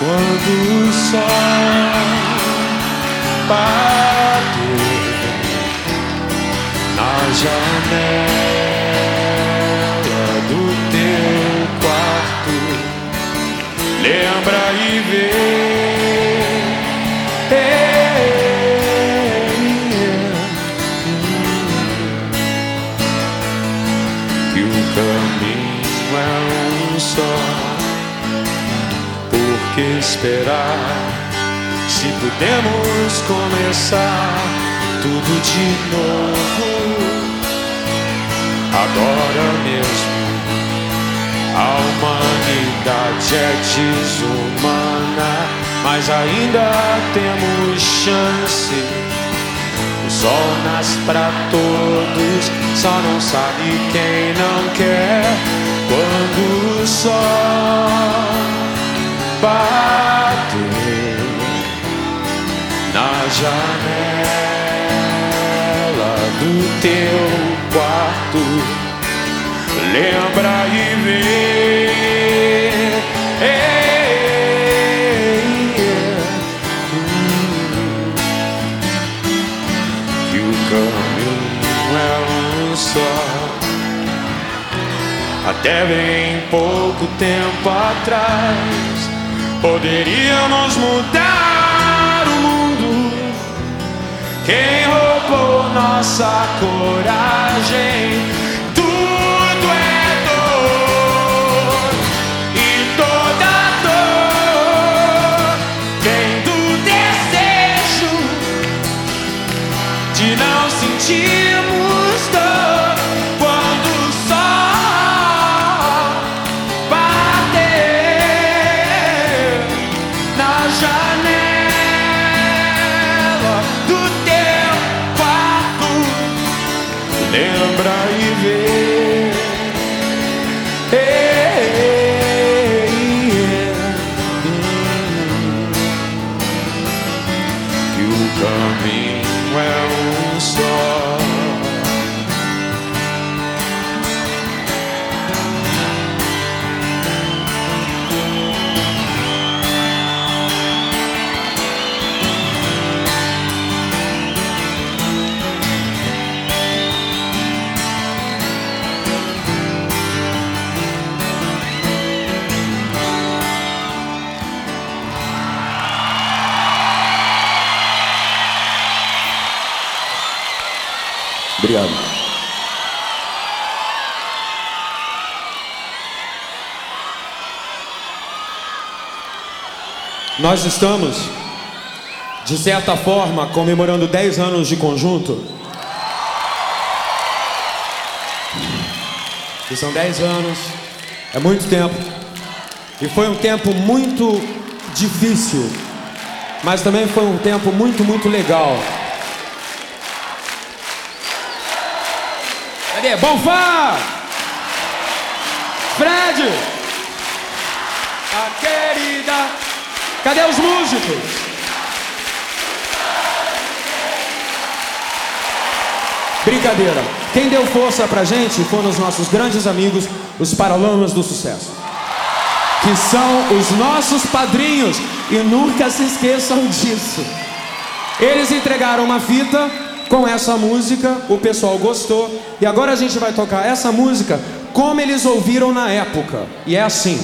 quando o sol bateu na janela do teu quarto, lembra e vê. Que o caminho é um só que esperar. Se podemos começar tudo de novo, agora mesmo. A humanidade é desumana, mas ainda temos chance. O sol nasce pra todos, só não sabe quem não quer. Quando o sol bateu na janela do teu quarto. Lembra e vê. Que o caminho é um só. Até bem pouco tempo atrás Poderíamos mudar o mundo. Quem roubou nossa coragem? Tudo é dor e toda dor vem do desejo de não sentirmos Lembra e vê. Obrigado. Nós estamos, de certa forma, comemorando 10 anos de conjunto. E são 10 anos, é muito tempo. E foi um tempo muito difícil, mas também foi um tempo muito, muito legal. Cadê? Bonfá! Fred! A querida! Cadê os músicos? Brincadeira. Quem deu força pra gente foram os nossos grandes amigos, os Paralamas do Sucesso. Que são os nossos padrinhos e nunca se esqueçam disso. Eles entregaram uma fita com essa música, o pessoal gostou, e agora a gente vai tocar essa música como eles ouviram na época. E é assim.